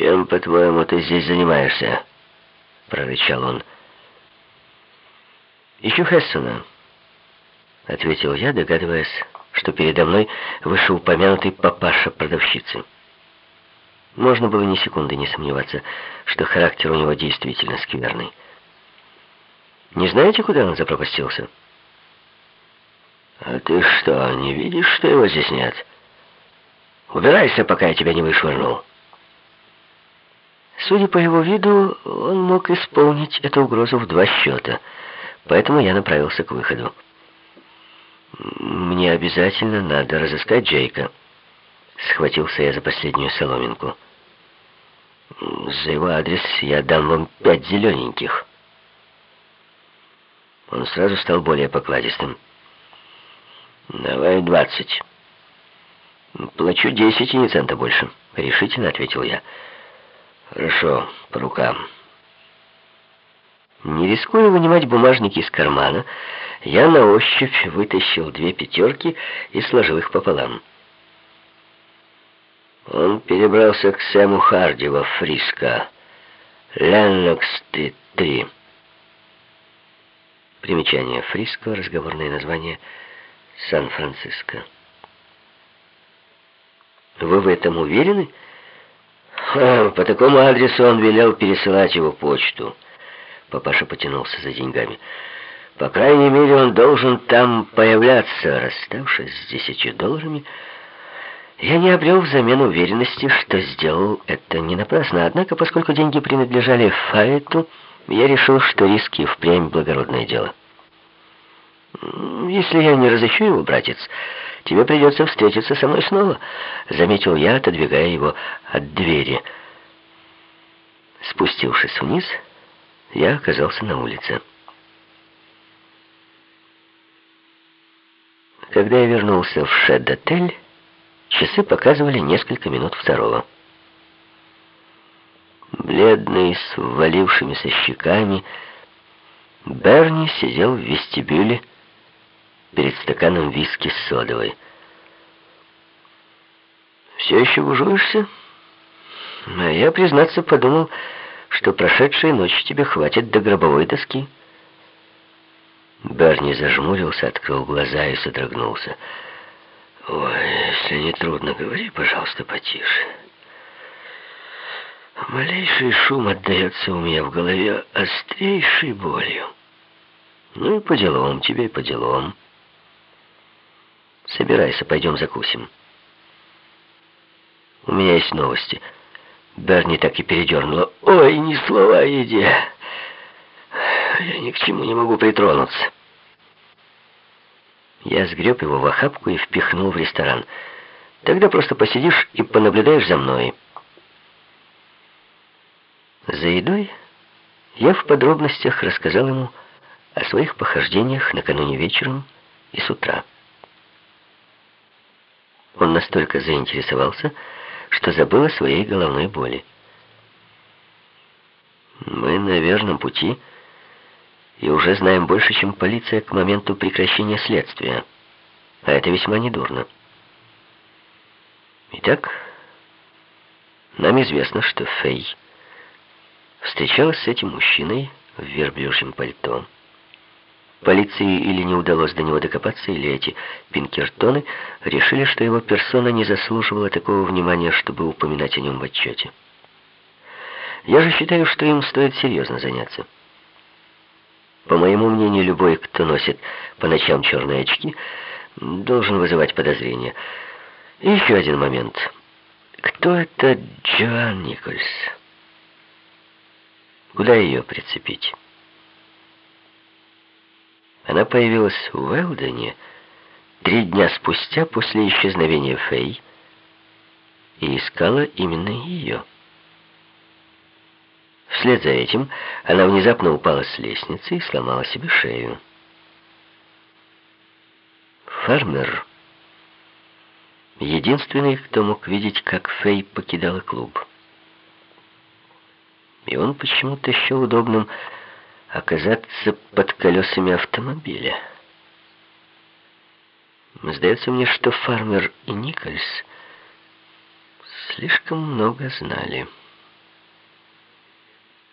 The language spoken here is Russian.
«Чем, по-твоему, ты здесь занимаешься?» — прорычал он. «Ищу Хессона», — ответил я, догадываясь, что передо мной вышеупомянутый папаша продавщицы. Можно было ни секунды не сомневаться, что характер у него действительно скверный. «Не знаете, куда он запропастился?» «А ты что, не видишь, что его здесь нет? Убирайся, пока я тебя не вышвырнул». Судя по его виду, он мог исполнить эту угрозу в два счета, поэтому я направился к выходу. «Мне обязательно надо разыскать Джейка». Схватился я за последнюю соломинку. «За его адрес я дам вам пять зелененьких». Он сразу стал более покладистым. «Давай двадцать». «Плачу десять и ни цента больше», — решительно ответил я. «Хорошо, по рукам». Не рискуя вынимать бумажники из кармана, я на ощупь вытащил две пятерки и сложил их пополам. Он перебрался к Сэму Харди во Фриско. Леннокс-стрит 3. Примечание Фриско, разговорное название Сан-Франциско. Вы в этом уверены? По такому адресу он велел пересылать его почту. Папаша потянулся за деньгами. По крайней мере, он должен там появляться. Расставшись с десятью долларами, я не обрел взамен уверенности, что сделал это не напрасно. Однако, поскольку деньги принадлежали Фаэту, я решил, что риски впрямь благородное дело. «Если я не разыщу его, братец, тебе придется встретиться со мной снова», — заметил я, отодвигая его от двери. Спустившись вниз, я оказался на улице. Когда я вернулся в Шед-отель, часы показывали несколько минут второго. Бледный, с ввалившимися щеками, Берни сидел в вестибюле перед стаканом виски с содовой. «Все еще бужуешься?» А я, признаться, подумал, что прошедшей ночи тебе хватит до гробовой доски. Берни зажмурился, открыл глаза и содрогнулся. «Ой, если не трудно, говори, пожалуйста, потише. Малейший шум отдается у меня в голове острейшей болью. Ну и по делам тебе, по делам. Собирайся, пойдем закусим. У меня есть новости». Берни так и передернула. «Ой, ни слова о еде. Я ни к чему не могу притронуться». Я сгреб его в охапку и впихнул в ресторан. «Тогда просто посидишь и понаблюдаешь за мной». За едой я в подробностях рассказал ему о своих похождениях накануне вечером и с утра. Он настолько заинтересовался, что забыл о своей головной боли. Мы на верном пути и уже знаем больше, чем полиция к моменту прекращения следствия. А это весьма недурно. Итак, нам известно, что Фэй встречалась с этим мужчиной в верблюжьем пальто. Полиции или не удалось до него докопаться, или эти пинкертоны решили, что его персона не заслуживала такого внимания, чтобы упоминать о нем в отчете. Я же считаю, что им стоит серьезно заняться. По моему мнению, любой, кто носит по ночам черные очки, должен вызывать подозрения. И еще один момент. Кто это Джоан Никольс? Куда ее прицепить? Она появилась в Уэлдене три дня спустя после исчезновения Фэй и искала именно ее. Вслед за этим она внезапно упала с лестницы и сломала себе шею. Фармер — единственный, кто мог видеть, как Фэй покидала клуб. И он почему-то счел удобным оказаться под колесами автомобиля. Сдается мне, что Фармер и Никольс слишком много знали.